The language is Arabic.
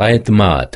اعتماد